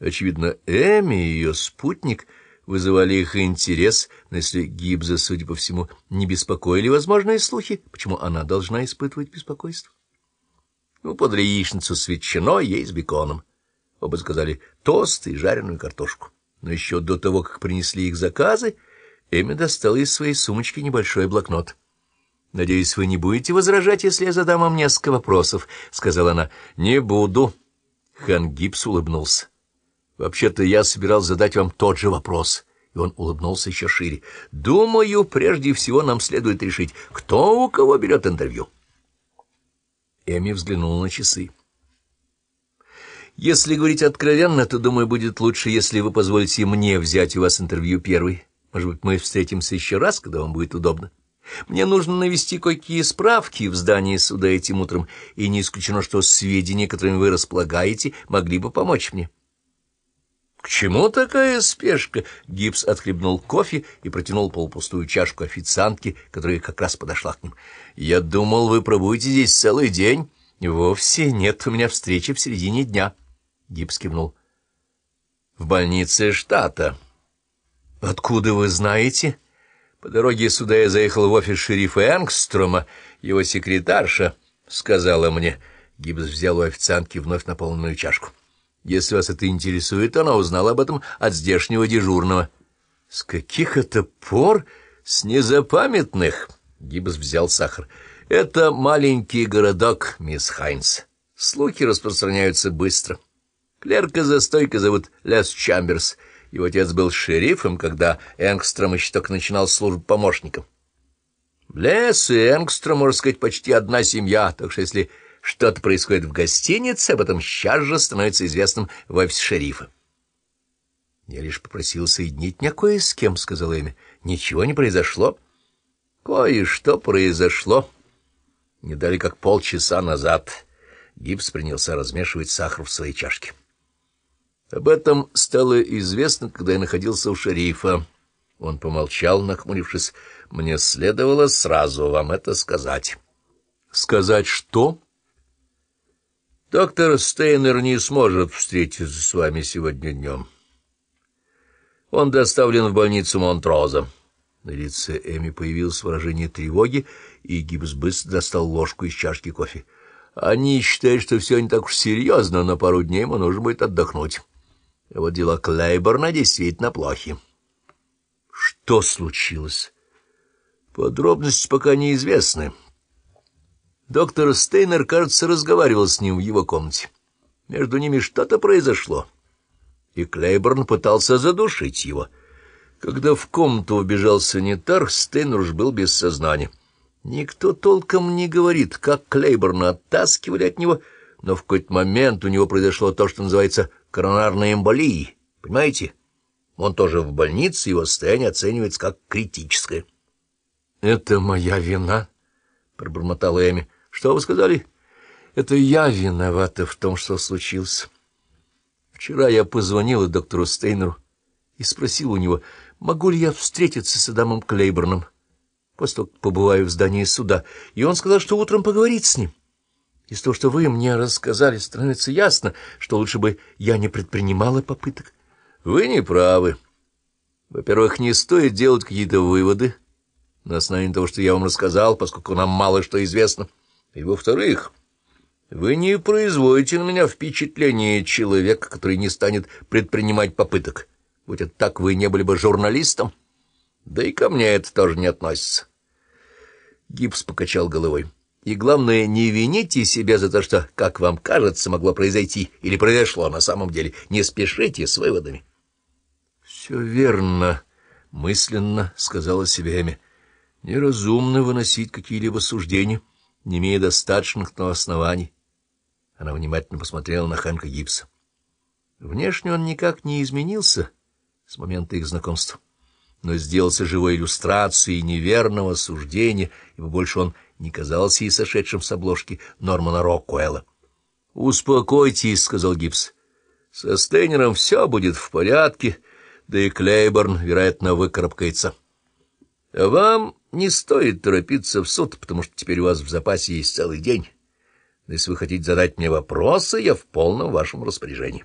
Очевидно, Эми и ее спутник вызывали их интерес, но если Гибза, судя по всему, не беспокоили возможные слухи, почему она должна испытывать беспокойство? Ну, подали яичницу с ветчиной, ей с беконом. Оба заказали тост и жареную картошку. Но еще до того, как принесли их заказы, Эми достала из своей сумочки небольшой блокнот. — Надеюсь, вы не будете возражать, если я задам вам несколько вопросов, — сказала она. — Не буду. Хан Гибс улыбнулся. — Вообще-то я собирался задать вам тот же вопрос. И он улыбнулся еще шире. — Думаю, прежде всего нам следует решить, кто у кого берет интервью. Эми взглянула на часы. — Если говорить откровенно, то, думаю, будет лучше, если вы позволите мне взять у вас интервью первый. Может быть, мы встретимся еще раз, когда вам будет удобно. — мне нужно навести кое-какие справки в здании суда этим утром, и не исключено, что сведения, которыми вы располагаете, могли бы помочь мне. — К чему такая спешка? — Гипс отхлебнул кофе и протянул полупустую чашку официантки, которая как раз подошла к ним. — Я думал, вы пробудете здесь целый день. — Вовсе нет, у меня встреча в середине дня. Гипс кивнул. — В больнице штата. — Откуда вы знаете? — по дороге сюда я заехал в офис шерифа Энгстрома. Его секретарша сказала мне... Гибс взял у официантки вновь наполненную чашку. Если вас это интересует, она узнала об этом от здешнего дежурного. — С каких это пор? С незапамятных? Гибс взял сахар. — Это маленький городок, мисс Хайнс. Слухи распространяются быстро. Клерка за стойкой зовут Лес Чамберс — его отец был шерифом, когда Энгстром еще только начинал службу помощником. Блесс и Энгстром, можно сказать, почти одна семья, так что если что-то происходит в гостинице, об этом сейчас же становится известным в офисе шерифа. — Я лишь попросил соединить меня кое с кем, — сказала Эми. — Ничего не произошло. — Кое-что произошло. Не дали как полчаса назад. Гипс принялся размешивать сахар в своей чашке. Об этом стало известно, когда я находился у шерифа. Он помолчал, нахмурившись. Мне следовало сразу вам это сказать. — Сказать что? — Доктор Стейнер не сможет встретиться с вами сегодня днем. Он доставлен в больницу Монтроза. На лице Эми появилось выражение тревоги, и Гибс быстро достал ложку из чашки кофе. Они считают, что все не так уж серьезно, но пару дней ему нужно будет отдохнуть. А вот дела Клейборна действительно плохи. Что случилось? Подробности пока неизвестны. Доктор Стейнер, кажется, разговаривал с ним в его комнате. Между ними что-то произошло, и Клейборн пытался задушить его. Когда в комнату убежал санитар, Стейнер уж был без сознания. Никто толком не говорит, как Клейборна оттаскивали от него, но в какой-то момент у него произошло то, что называется коронарной эмболии, понимаете? Он тоже в больнице, его состояние оценивается как критическое. — Это моя вина, — пробормотала Эми. — Что вы сказали? — Это я виновата в том, что случилось. Вчера я позвонила доктору Стейнеру и спросила у него, могу ли я встретиться с Адамом Клейборном, после того, как побываю в здании суда, и он сказал, что утром поговорит с ним. Из того, что вы мне рассказали, становится ясно, что лучше бы я не предпринимала попыток. Вы не правы. Во-первых, не стоит делать какие-то выводы на основании того, что я вам рассказал, поскольку нам мало что известно. И во-вторых, вы не производите на меня впечатление человека, который не станет предпринимать попыток. Будь это так, вы не были бы журналистом. Да и ко мне это тоже не относится. Гипс покачал головой. И главное, не вините себя за то, что, как вам кажется, могло произойти или произошло на самом деле. Не спешите с выводами. — Все верно, — мысленно сказала себе Эми. — Неразумно выносить какие-либо суждения, не имея достаточных на оснований. Она внимательно посмотрела на Хэнка Гибса. Внешне он никак не изменился с момента их знакомства, но сделался живой иллюстрацией неверного суждения, ибо больше он не казался ей сошедшим с обложки Нормана Роккуэлла. — Успокойтесь, — сказал Гибс. — Со Стейнером все будет в порядке, да и Клейборн, вероятно, выкарабкается. Вам не стоит торопиться в суд, потому что теперь у вас в запасе есть целый день. Но если вы хотите задать мне вопросы, я в полном вашем распоряжении.